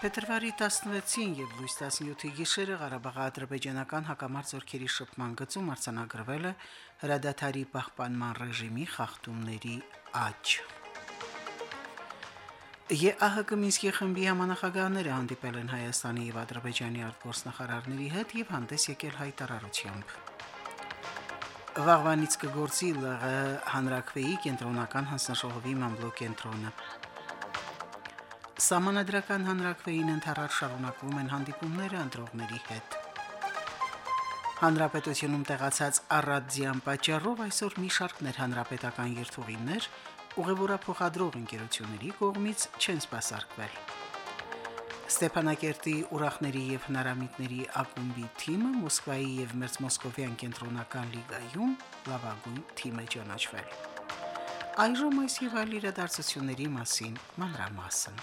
Փետրվարի 16-ին եւ լույս 17-ի գիշերը Ղարաբաղի ադրբեջանական հակամարտ զորքերի շփման գծում արձանագրվել է հրադադարի պահպանման ռեժիմի խախտումների աճ։ ԵԱՀԿ Մինսկի խմբի համանախագահները հանդիպել են Հայաստանի եւ Ադրբեջանի արտգործնախարարների հետ եւ հանդես եկել հայտարարությամբ։ Վաղվանից կգործի ԼՂ հանրակրվեի կենտրոնական հանձնաժողովի մամլոյ կենտրոնը։ Սամանադրական հանրակրվեին ընթառաջ շարունակվում են հանդիպումները ընտրողների հետ։ Հանրապետությունում տեղացած առադիան պատճառով այսօր մի շարք ներհանրապետական երթուղիներ ուղևորափոխադրող ընկերությունների կողմից չեն սպասարկվել։ Ստեփանակերտի ուրախների եւ հնարամիտների ակումբի թիմը Մոսկվայի եւ Մերձմոսկովյան կենտրոնական լիգայում լավագույն թիմ է ճանաչվել։ Այժմ այս եւ այլ իրադարձությունների մասին մանրամասն։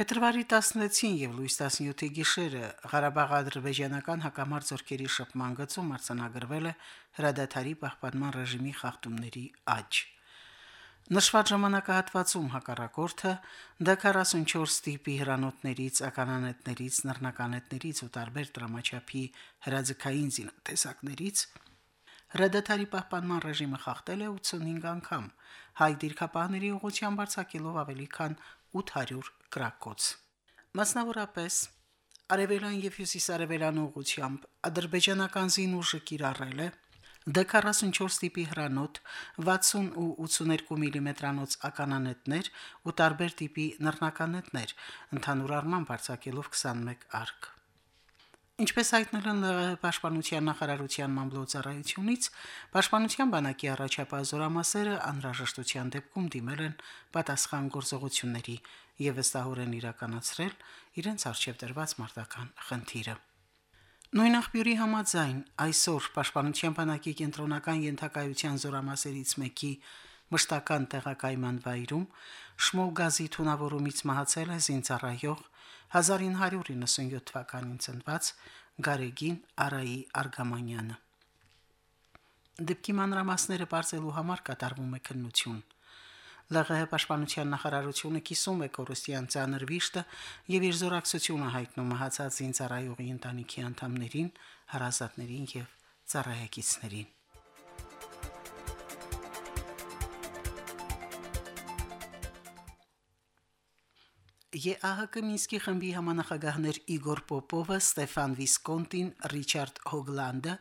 Փետրվարի 16-ին եւ լույս 17-ի գիշերը Ղարաբաղ ադրբեջանական հակամարտ զորքերի շփման գծում արձանագրվել է հրադադարի պահպանման ռեժիմի խախտումների աճ։ Նշված ժամանակահատվածում հակառակորդը դա 44 տիպի հրանոթներից, ականանետներից, նռնականետներից ու տարբեր դրամաչափի հրաձգային զինատեսակներից հրադադարի պահպանման ռեժիմը խախտել է 85 անգամ, հայ դիրքապահների ուղղությամբ արձակելով ավելի քան 800 գրակոց։ Մասնավորապես Արևելյան եւ Հյուսիսարևելյան ուղությամբ ադրբեջանական զինուժը կիրառել է D44 տիպի հրանոթ, 60 ու 82 մմ-անոց ականանետներ ու տարբեր տիպի նռնականետներ, ընդհանուր առմամբ արձակելով 21 արկ։ Ինչպես հայտնել են պաշտպանության նախարարության մամլոյցարայությունից, պաշտպանության բանակի առաջապահ զորամասերը անհրաժեշտության դեպքում դիմել են պատասխան գործողությունների եւ վստահորեն իրականացրել իրենց արժեվ դրված մարտական խնդիրը։ Նույն աղբյուրի համաձայն այսօր Պաշտպանության բանակի կենտրոնական ենթակայության զորամասերից մեկի մշտական տեղակայման վայրում շմոլ գազի թունավորումից մահացել է զինծառայող 1997 թվականին ծնված Գարեգին Արայի Արգամանյանը։ Դեպքի մանրամասները բարձելու համար կատարվում է քննություն։ ԼՂՀ պաշտպանության նախարարությունը կիսում է կորստյան ցաներ վիշտը եւ իր զորակցությունը հայտնում մահացած զինծառայողի ընտանիքի անդամներին, հարազատներին եւ ծառայեկիցներին։ ԵԱՀԿ Մինսկի խմբի համանախագահներ Իգոր Պոպովը, Ստեֆան Վիսկոնտին, Ռիչարդ Հոգլանդը,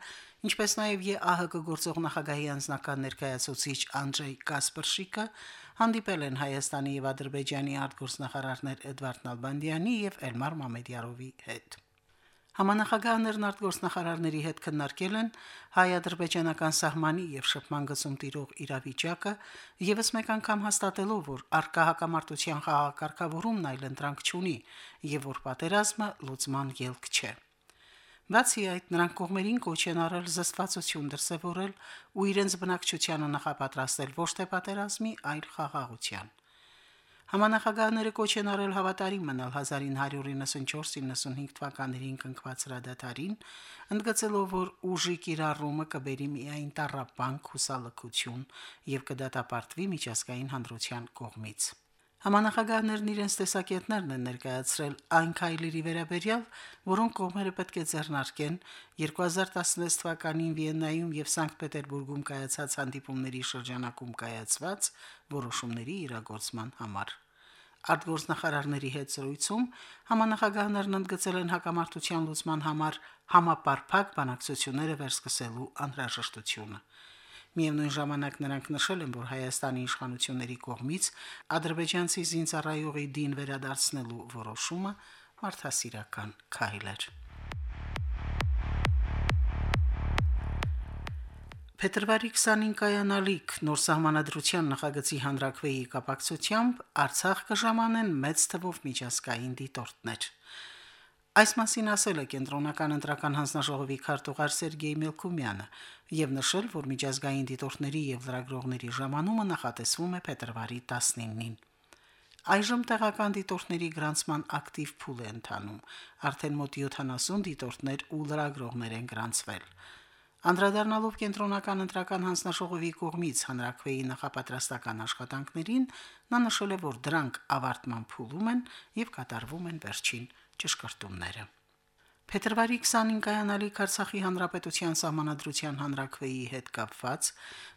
ինչպես նաև ԵԱՀԿ գործող նախագահի անձնական ներկայացուցիչ Անդրեյ Կասպրշիկը հանդիպել են Հայաստանի եւ Ադրբեջանի արտգործնախարարներ Էդվարդ Նալբանդյանի եւ Էլմար Մամեդյարովի հետ։ Համանախագահներն արտգործնախարարների հետ քննարկել են հայ-ադրբեջանական սահմանի եւ շփման գծում տիրող իրավիճակը, եւս մեկ անգամ հաստատելով, որ արկա հակամարտության խաղակարգավորումն այլ ընտրանք չունի եւ որ պատերազմը լուծման ելք չէ։ Բացի այդ, նրանք կողմերին կոչ են արել զսպվածություն դրսևորել ու իրենց բնակչությանը նախապատրաստել ոչ թե պատերազմի, այլ խաղաղության։ Համանախագահները կոչ են արել հավատարիմ մնալ 1994-95 թվականներին կնքված հրադադարին, ընդգծելով, որ ուժի կիրառումը կբերի միայն տարապանք, հուսալքություն եւ կդատապարտվի միջազգային հանրության կողմից։ Համանախագահներն իրենց տեսակետներն են ներկայացրել այն քայլերի վերաբերյալ, որոնք կողմերը պետք է ձեռնարկեն. 2016 թվականին Վիեննայում եւ Սանկտ Պետերբուրգում կայացած հանդիպումների շրջանակում կայացված որոշումների իրագործման համար։ Արտգործնախարարների հետ զրույցում համանախագահներն ընդգծել են հակամարտության լուծման համար համապարփակ բանակցությունները վերսկսելու անհրաժեշտությունը։ Միևնույն ժամանակ նրանք նշել են, որ Հայաստանի իշխանությունների կողմից ադրբեջանցի զինծառայողի դին վերադարձնելու որոշումը մարդասիրական քայլ էր։ Փետրվարի 20-ին կայանալիք նոր սահմանադրության նախագծի հանրակրվեի կապակցությամբ Արցախ կժամանեն մեծ թվով միջազգային դիտորդներ։ Այս մասին ասել է կենտրոնական ընտրական հանձնաժողովի քարտուղար Սերգեյ Մելքումյանը եւ նշել, որ միջազգային դիտորդների եւ լրագրողների ժամանումը նախատեսվում է փետրվարի 19-ին։ Այժմ տեղական դիտորդների գրանցման ակտիվ փուլ է ընթանում։ Արդեն մոտ 70 դիտորդներ ու լրագրողներ են գրանցվել։ Անդրադառնալով կենտրոնական ընտրական հանձնաժողովի կողմից հանրակրվեի նախապատրաստական աշխատանքներին, նա նշել է, որ դրանք ավարտման փուլում են եւ կատարվում են վերջին ճշգրտումները։ Փետրվարի 20-ին կայանալիք Արցախի հանրապետության սահմանադրության հանրակրվեի հետ կապված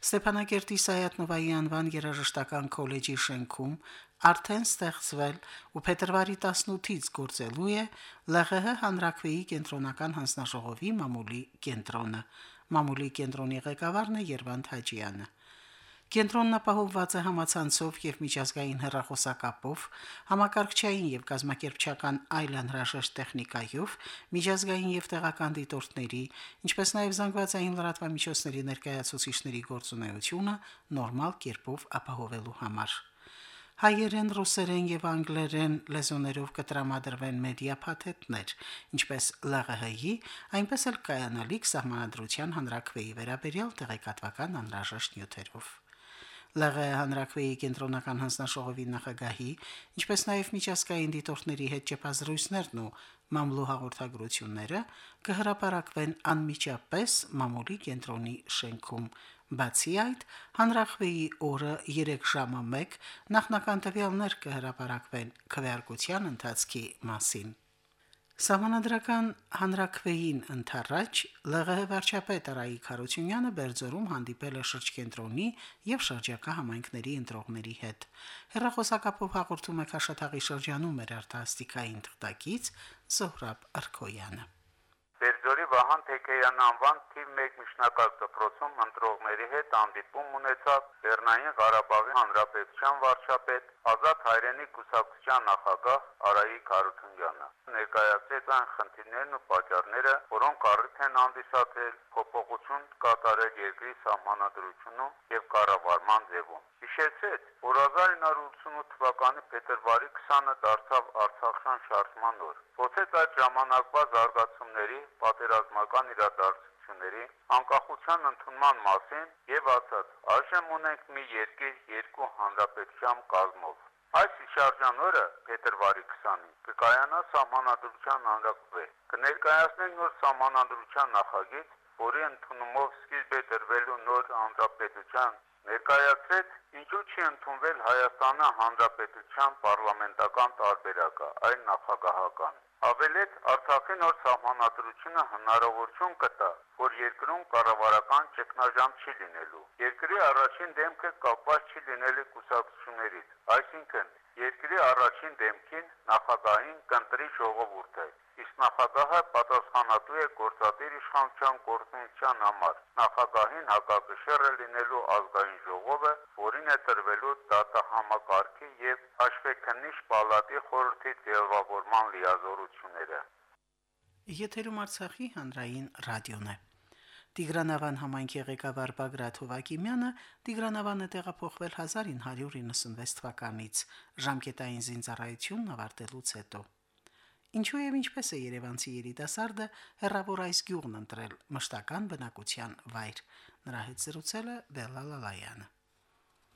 Ստեփանակերտի Սայաթնովայի անվան երաժշտական քոլեջի շենքում արդեն ստեղծվել ու փետրվարի 18-ից գործելու է ԼՂՀ հանրակրվեի կենտրոնական հանձնաժողովի մամուլի կենտրոնը։ Մամուլի կենտրոնի ղեկավարն է Երվանդ Հաջյանը։ Կենտրոնն ապահովված է համացանցով եւ միջազգային հեռախոսակապով, համակարգչային եւ կազմակերպչական այլ անհրաժեշտ տեխնիկայով, միջազգային եւ տեղական դիտորդների, ինչպես նաեւ զանգվածային լրատվամիջոցների ներկայացուցիչների գործունեությունը նորմալ կերպով ապահովելու համար հայերեն, ռուսերեն եւ անգլերեն լեզուներով կտրամադրվեն մեդիա փաթեթներ, ինչպես ԼՂՀ-ի, այնպես էլ կայանալիք սահմանադրության հանրակրվեի վերաբերյալ տեղեկատվական անհրաժեշտ նյութերով։ ԼՂ հանրակրվեի կենտրոնական հանձնաժողովի նախագահի, ինչպես նաև միջազգային դիտորդների հետ ճեպազրույցներն ու մամլու հաղորդագրությունները կհրապարակվեն անմիջապես մամուլի կենտրոնի շենքում Բացի այդ, հանրախվեի օրը 3 ժամը 1 նախնական տվյալներ կհրապարակվեն քվեարկության ընթացքի մասին։ Սահմանադրական հանրակրվեին ընթառաջ ԼՂՀ վարչապետ Արայիկ Խարությունյանը Բերձորում հանդիպել է շրջկենտրոնի եւ շրջակա համայնքների ընտրողների հետ։ Հերրախոսակապով հաղորդում է Քաշաթաղի շրջանում մեր արտասթիկային թղթակից Զոհրաբ Արքոյանը։ Բերձորի Վահան Թեքեյան անվան թիվ 1 միջնակարգ դպրոցում ընտրողների հետ հանդիպում ունեցավ Լեռնային Ղարաբաղի Հանրապետության վարչապետ Ազատ հայրենի կուսակցության նախագահ Արայիկ Հարությունյանը։ Ներկայացրեց այն խնդիրներն ու պատճառները, որոնք առիթ են հանդիսացել փոփոխություն կատարել երկրի սահմանադրությունում եւ կառավարման ձևում։ Հիշեցեց, որ 1988 թվականի փետրվարի 20-ը դարձավ Արցախյան շարժման օր։ Ոսեց այդ ժամանակվա զարգացումների, պատերազմական իրադարձությունների, անկախության ընդունման մասին եւ ասաց. «Այժմ ունենք մի երկիր երկու հանրապետության կազմով»։ Այս շարժան օրը փետրվարի 20-ին կկայանա սահմանադրության հանրակրվե։ Կներկայացնենք նոր սահմանադրության նախագիծ, որի ընդունումով սկիզբ է դրվելու նոր հանրապետության ներկայացրեց ինչու չի ընդունվել Հայաստանը հանրապետության պարլամենտական տարբերակը, այլ նախագահական։ Ավելեց Արցախի նոր սահմանադրությունը հնարավորություն կտա, որ երկրում կառավարական ճգնաժամ չի լինելու։ Երկրի առաջին դեմքը կապված չի լինելու կուսակցություններից, այսինքն երկրի առաջին դեմքին նախագահին կընտրի ժողովուրդը, նախագահը պատասխանատու է գործադիր իշխանության գործունեության համար։ Նախագահին հակակշիռ է լինելու ազգային ժողովը, որին է տրվելու դատահամակարգի եւ հաշվեկնիչ պալատի խորհրդի ձևավորման լիազորությունները։ Եթերում Արցախի հանրային ռադիոն է։ Տիգրանավան համայնքի ղեկավար Բագրատ Հովակիմյանը Տիգրանավանը տեղափոխվել 1996 թվականից ժամկետային զինծառայությունն ավարտելուց հետո։ Ինչու եւ ինչպես է Երևանցի երիտասարդը հերավոր այս գյուղն ընտրել մշտական բնակության վայր։ Նրա հետ զրուցել է Բելլալալայանը։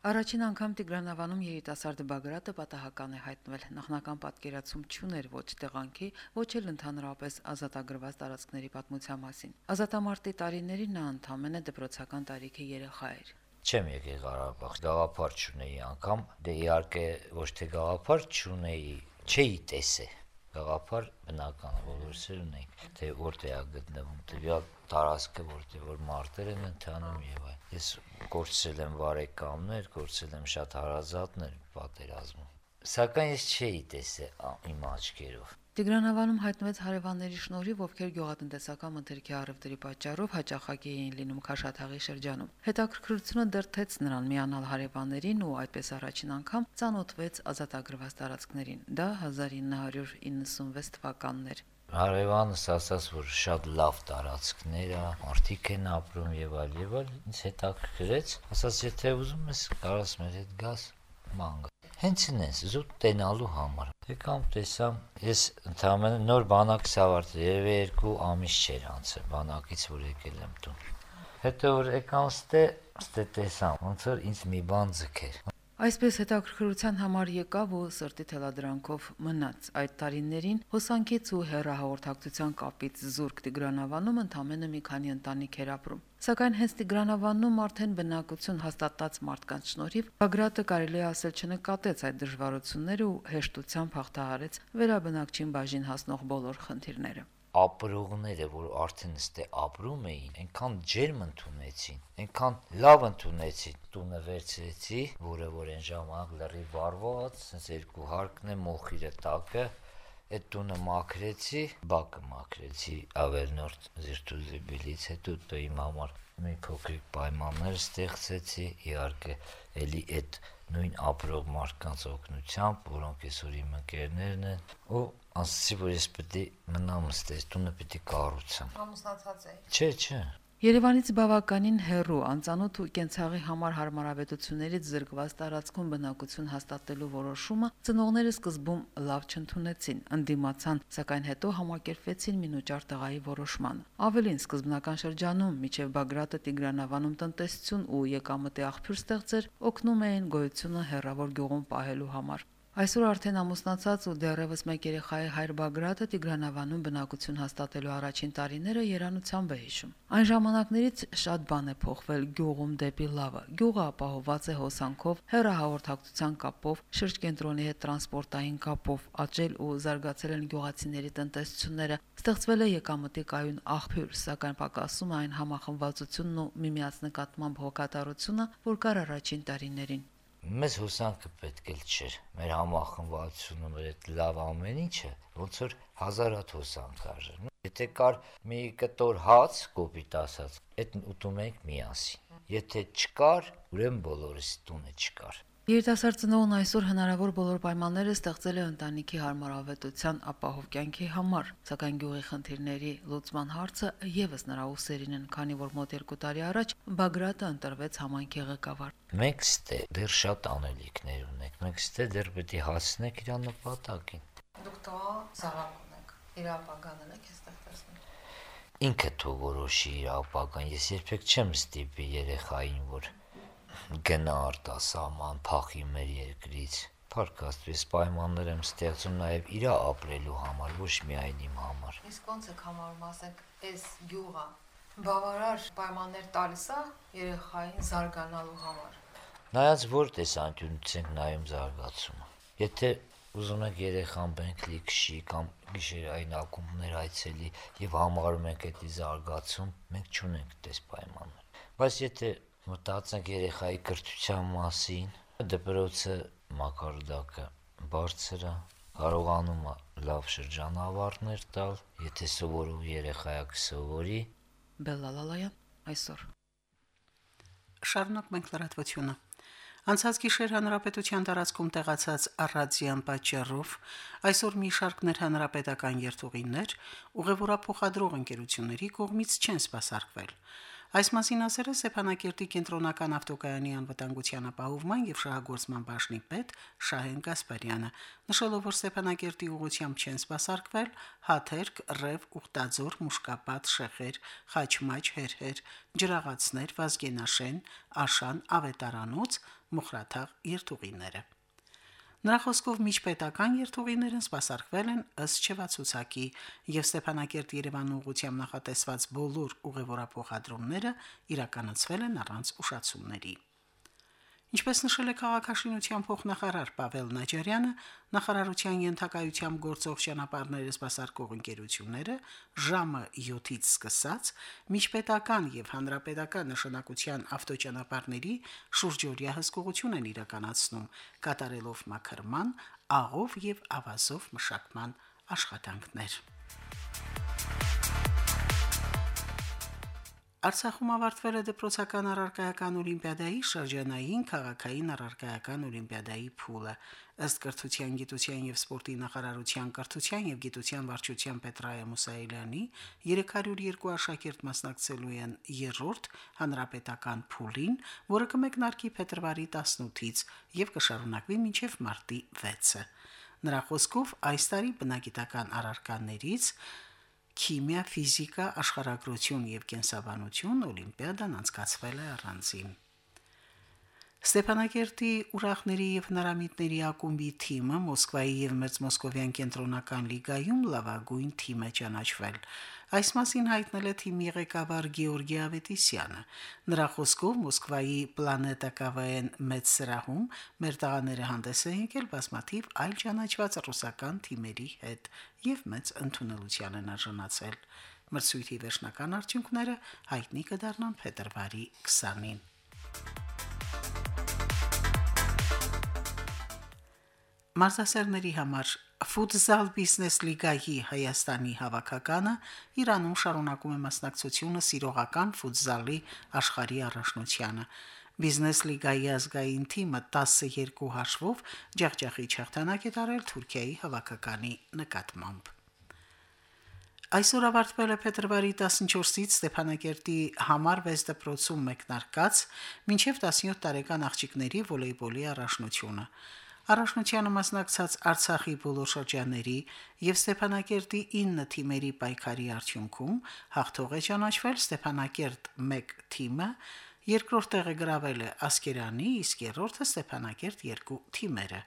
Առաջին անգամ Տիգրանավանում երիտասարդը Բագրատը պատահական է հայտնվել։ Նախնական պատկերացում չուներ ոչ տեղանքի, ոչ էլ ընդհանրապես ազատագրված տարածքների պատմության մասին։ Ազատամարտի տարիներին նա ընդամենը դպրոցական տարիքի երեխա էր չեմ եկել Ղարաբաղ, գաղափար չունեի անգամ, դե իհարկե ոչ թե գաղափար չունեի, չէի տեսե գաղափար բնական բոլորսեր ունենք, թե որտեղ է գտնվում տվյալ տարածքը, որտեղ որ մարտեր են ընթանում եւ այլ։ Ես կորցրել եմ վարեկամներ, կորցրել եմ շատ հարազատներ պատերազմում։ Սակայն ես չէի տեսել իմ աչքերով։ Տիգրանավանում հայտնվեց հարևանների շնորհիվ, ովքեր գյուղատնտեսական մթերքի առևտրի պատճառով հաճախակի էին լինում Խաշաթաղի շրջանում։ Հետաքրքրությունը դրթեց նրան միանալ հարևաններին ու այդպես առաջին անգամ ծանոթվեց ազատագրված տարածքներին։ Դա 1996 թվականն էր հարևանս ասաց, որ շատ լավ տարածքներ է, մարդիկ են ապրում եւ այլ եւ այլ, ինձ հետաքրքրեց, ասաց, եթե ուզում ես, կարաս մեր հետ գաս ման Հենց ինձ զուտ տենալու համար։ Եկամ տեսամ, ես ընդհանրապես նոր բանակս ավարտել, երևի երկու ամիս չէր անցել բանակից, որ եկել եմ տուն։ Հետո որ եկամ ստե, ստե տեսամ, ոնց որ ինձ մի բան ձգեր։ Այսպես հետաքրքրության համար եկավ ու սրտի թելադրանքով մնաց։ Այդ տարիներին հոսանքից ու հերահաղորդակցության կապից զուրկ Տիգրանավանում ընդամենը մի քանի ընտանիք էր ապրում։ Սակայն հենց Տիգրանավանում արդեն բնակություն հաստատած մարդկանց շնորհիվ Բագրատը կարելի է ասել չնկատեց այդ դժվարությունները ու հեշտությամբ հաղթահարեց վերաբնակչին բաժին հասնող բոլոր խնդիրները ապրողները, որ արդեն ստե ապրում էին, այնքան ջերմ ընդունեցին, այնքան լավ ընդունեցին։ Տունը վերցրեցի, որը որ այն ժամանակ լրի վարված, sense երկու հարկն է մոխիրը տակը, այդ տունը մաքրեցի, բակը մաքրեցի ավելնորդ զիրտուզիբիլից հետո դու իմ համար մի փոքրիկ պայմաններ ստեղծեցի, իհարկե, ելի այդ նույն ապրող մարդկանց օգնությամբ, որոնք այսօր իմ ընկերներն են, ու ասացի, որ ես պետք է մնամ ստես, տունը պետք է կառուցեմ։ Ամուսնացած էի։ Չէ, չէ։ Երևանից բավականին հեռու անծանոթ ու կենցաղի համար հարմարավետություններից զրկված տարածքում բնակություն հաստատելու որոշումը ծնողները սկզբում լավ չընդունեցին, ընդդիմացան, սակայն հետո համակերպվեցին մինուճար տղայի որոշմանը։ Ավելին սկզբնական շրջանում միջև Բագրատը Տիգրանավանում տնտեսություն ու եկամտի աղբյուր ստեղծեր, օգնում էին գոյությունը հերավոր գյուղում պահելու համար։ Այսօր արդեն ամուսնացած ու դեռևս մեկ երեխայի հայր Բագրատը Տիգրանավանում բնակություն հաստատելու առաջին տարիները երանությամբ է հիշում։ Այն ժամանակներից շատ բան է փոխվել գյուղում դեպի լավը։ Գյուղը ապահովված է հոսանքով, հերահաղորդակցության կապով, շրջկենտրոնի հետ տրանսպորտային կապով, աճել ու զարգացել են գյուղացիների տնտեսությունները, ստեղծվել է եկամտի կայուն աղբյուր, սակայն պակասում այն համախմբվածությունն ու միմյանց նկատմամբ հոգատարությունը, որ կար առաջին տարիներին մեզ հուսանքը պետք էլ չէր։ Մեր համախմբվածությունը, մեր այդ լավ ամեն ինչը ոնց որ հազարատ հուսանք արժեր։ Եթե կար մի կտոր հաց, կոպիտ ասած, այդ ուտում ենք միասին։ Եթե չկար, ուրեմն բոլորս տունը չկար։ Երիտասարդ ծնողն այսօր հնարավոր բոլոր պայմանները ստեղծել է ընտանիքի հարմարավետության ապահով կյանքի համար, սակայն գյուղի խնդիրների լուծման հարցը եւս նրա ուսերին են, քանի որ մոտ 2 տարի առաջ Բագրատը ընտրվեց համայնքի ղեկավար։ Մենք ստե դեռ շատ անելիքներ ունենք։ Մենք ստե դեռ պետք է հասնենք իր նպատակին։ Դուք տղա զարակ ունեք։ Իր ապագան եք տեսնում։ Ինքը թող որոշի իր ապագան։ Ես երբեք չեմ ստիպի երեխային, որ գնա արտասահման, փախի մեր երկրից։ Փարկաստվես պայմաններ եմ ստեղծում նաև իր ապրելու համար, ոչ միայն իմ համար։ Իսկ ո՞նց եք համարում, ասենք, այս յուղը բավարար պայմաններ տալիս է երեխային զարգանալու համար։ Նայած որ տեսանկյունից ենք նայում զարգացումը։ Եթե ուզում եք երեխան բենքլի քշի կամ գիշերային ակումբներ այցելի եւ համարում եք դա զարգացում, մենք չունենք դες պայմաններ։ Բայց եթե մտածենք երեխայի կրթության մասին, դպրոցը մակարդակը բարձր է, կարողանում է լավ շրջանավարտներ տալ, եթե սովորող երեխայա կսովորի։ Բելլալալայան այսօր Շարունակ մենք լրատվությունը։ Անցած գիշեր հանրապետության տարածքում տեղացած առածյան պատճառով այսօր մի շարք ներհանրապետական երթուղիներ ուղևորափոխադրող ընկերությունների կողմից չեն սպասարկվել։ Այս մասին ասել է Սեփանակերտի կենտրոնական ավտոկայանի անվտանգության ապահովման եւ շահագործման բաժնի պետ Շահեն Գասպարյանը, նշելով, որ Սեփանակերտի ուղությամբ չեն սպասարկվել Հաթերք, Ռև, Ուխտաձոր, Մուշկապատ, Շեխեր, Խաչմաչ, Հերհեր, Ջրաղացներ, Վազգենաշեն, Աշան, Ավետարանոց, Մոխրաթաղ երթուղիները։ Նրա խոսքով միջպետական երթուղիներն սպասարկվել են ըստ չվացուցակի եւ Ստեփանակերտ-Երևան ուղղությամբ նախատեսված բոլոր ուղևորափոխադրումները իրականացվել են առանց ուշացումների։ Ինչպես նշել է քաղաքաշինության փոխնախարար Պավել Նաջարյանը, նախարարության ենթակայությամբ գործող ճանապարհները սպասարկող ընկերությունները ժամը 7-ից սկսած միջպետական եւ հանրապետական նշանակության ավտոճանապարհների շուրջօրյա հսկողություն են իրականացնում, կատարելով մաքրման, աղով եւ ավազով մշակման աշխատանքներ։ Արցախում ավարտվել է դպրոցական առարկայական օլիմպիադայի շրջանային քաղաքային առարկայական օլիմպիադայի փուլը։ Ըստ կրթության, գիտության եւ սպորտի նախարարության կրթության եւ գիտության վարչության Պետրայա Մուսայելյանի 302 աշակերտ մասնակցելու են երրորդ հանրապետական փուլին, որը կմեկնարկի փետրվարի 18-ից եւ կշարունակվի մինչեւ մարտի 6-ը։ Նրա խոսքով այս տարի բնագիտական առարկաներից քիմիա, ֆիզիկա, աշխարհագրություն եւ կենսաբանություն օլիմպիադան անցկացվել է առանձին։ Ստեփանակերտի ուրախների եւ հնարամիտների ակումբի թիմը Մոսկվայի եւ Մեծ Մոսկովյան կենտրոնական լիգայում լավագույն թիմ է ճանաչվել։ Այս մասին հայտնել է թիմի ղեկավար Գեորգի Ավետիսյանը։ Նրա խոսքով Մոսկվայի Պլանետա ԿՎՆ մեծ սրահում մեր տղաները հանդես են եկել բազմաթիվ այլ ճանաչված ռուսական թիմերի հետ եւ մեծ ընդունելության են արժանացել։ Մրցույթի վերջնական արդյունքները հայտնի կդառնան փետրվարի 20-ին։ Մարզասերների համար Ֆուտզալ բիզնես լիգայի Հայաստանի հավաքականը Իրանում շարունակում է մասնակցությունը սիրողական ֆուտզալի աշխարհի առաջնությանը։ Բիզնես լիգայի ազգային թիմը 12 հաշվով ջախջախի չեղտանակ է տարել Թուրքիայի հավաքականի նկատմամբ։ Այսօր ավարտվել է փետրվարի 14-ից Ստեփանակերտի համար 6 դպրոցում մեկնարկած մինչև 17 տարեկան աղջիկների վոլեյբոլի առաջնությունը։ Առաջնությանը մասնակցած Արցախի բոլոր շրջանների եւ Ստեփանակերտի 9 թիմերի պայքարի արդյունքում հաղթող է ճանաչվել Ստեփանակերտ 1 թիմը, երկրորդ տեղը գրավել է Ասկերանի, իսկ երրորդը Ստեփանակերտ 2 թիմերը։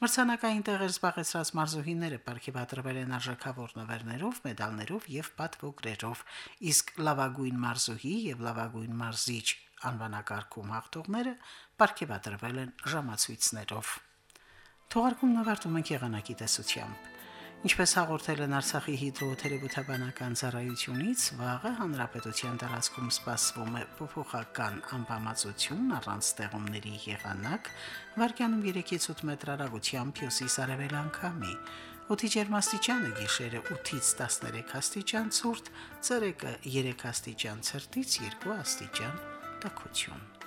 Մրցանակային տեղեր զբաղեցրած մարզուհիները ապարգևատրվել են արժեքավոր նվերներով, մեդալներով եւ պատվոգրերով, իսկ լավագույն մարզուհի եւ լավագույն մարզիչ անվանակարգում հաղթողները ապարգևատրվել են ժամացույցներով։ Թողարկումն ավարտում ենք եղանակի տեսությամբ։ Ինչպես հաղորդել են Արցախի հիդրոթերապևտաբանական ծառայությունից, վաղը հանրապետության տարածքում սպասվում է փոփոխական անբավարարություն առանց ստեղումների եղանակ, վարկյանում 3-ից 8 մետր հեռագությամբ հյուսիս-արևելան քամի։ Օդի ջերմաստիճանը գիշերը 8-ից 13 աստիճան ցուրտ, ցերեկը 3 աստիճան ցրտից 2 աստիճան տաքություն։